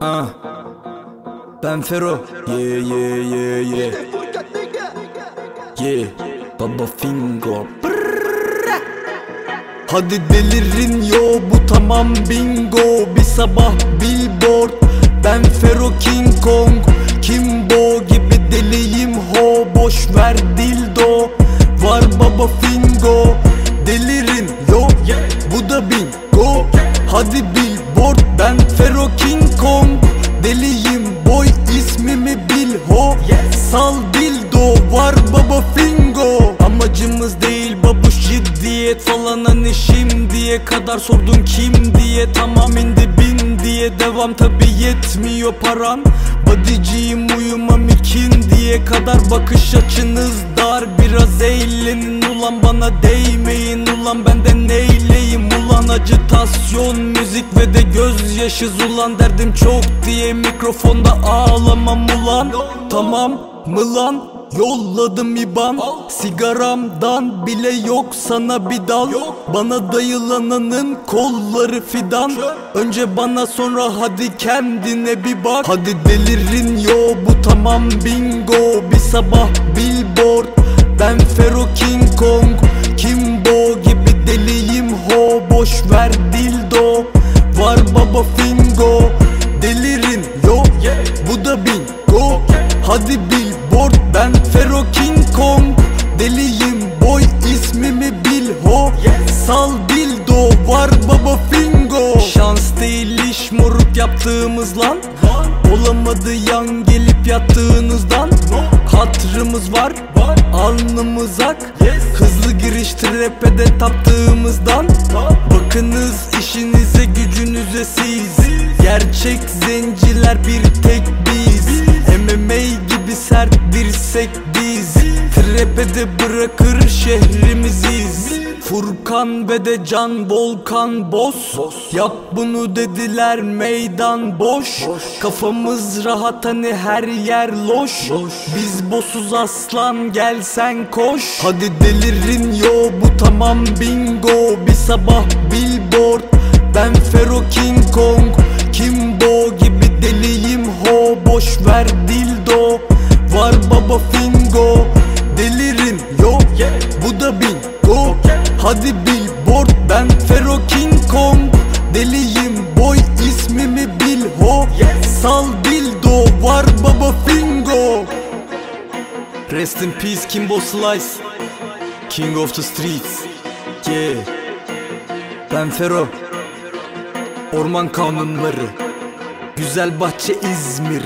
Ah. Ben Fero. Yeah yeah yeah yeah. Yeah. Baba Fingo. Hadi delirin yo bu tamam bingo Bir sabah billboard Ben Fero King Kong Kimbo gibi deliyim ho Boş ver dildo Var baba Fingo Delirin yo Bu da bingo Hadi billboard Ben Fero King Kong. Deliyim boy ismimi bil ho. Sal dildo var baba Fingo. Amacımız değil babuş ciddiyet falan hani şimdiye kadar sordun kim diye. Tamam indi bin diye devam tabi yetmiyor paran Badiciyim uyumam ikindiye kadar bakış açınız dar. Biraz eğlenin ulan bana değmeyin ulan benden neyleyim ulan Acıtasyon müzik ve de gözyaşı. Ulan derdim çok diye mikrofonda ağlamam ulan. Tamam mı lan? Yolladım iban. Sigaramdan bile yok sana bir dal. Bana dayılananın kolları fidan. Önce bana sonra hadi kendine bir bak. Hadi delirin yo bu tamam bingo. Bir sabah billboard. Ben Fero King Kong Boş ver dildo. Var baba fingo. Delirin yo. Bu da bingo. Hadi billboard ben Fero King Kong. Deliyim boy ismimi bil ho. Sal dildo var baba fingo. Şans değil iş moruk yaptığımız lan. Olamadı yan gelip yattığınızdan. Hatırımız var Alnımız ak. Hızlı giriş trepede taptığımızdan Gerçek zenciler bir tek biz. MMA gibi sert dirsek biz. Trepede bırakır şehrimiziz. Furkan ve de Can Volkan boss, Yap bunu dediler meydan boş, Kafamız rahat hani her yer loş, Biz bosuz aslan gelsen koş. Hadi delirin yo bu tamam bingo. Bir sabah billboard ben Fero King Kong. Ho Boş ver dildo. Var baba fingo. Delirin yo. Bu da bingo. Hadi billboard ben Fero King Kong. Deliyim boy ismimi bil ho. Sal dildo var baba fingo. Rest in peace Kimbo Slice. King of the streets Yeah. Ben Fero. Orman kanunları Güzel bahçe İzmir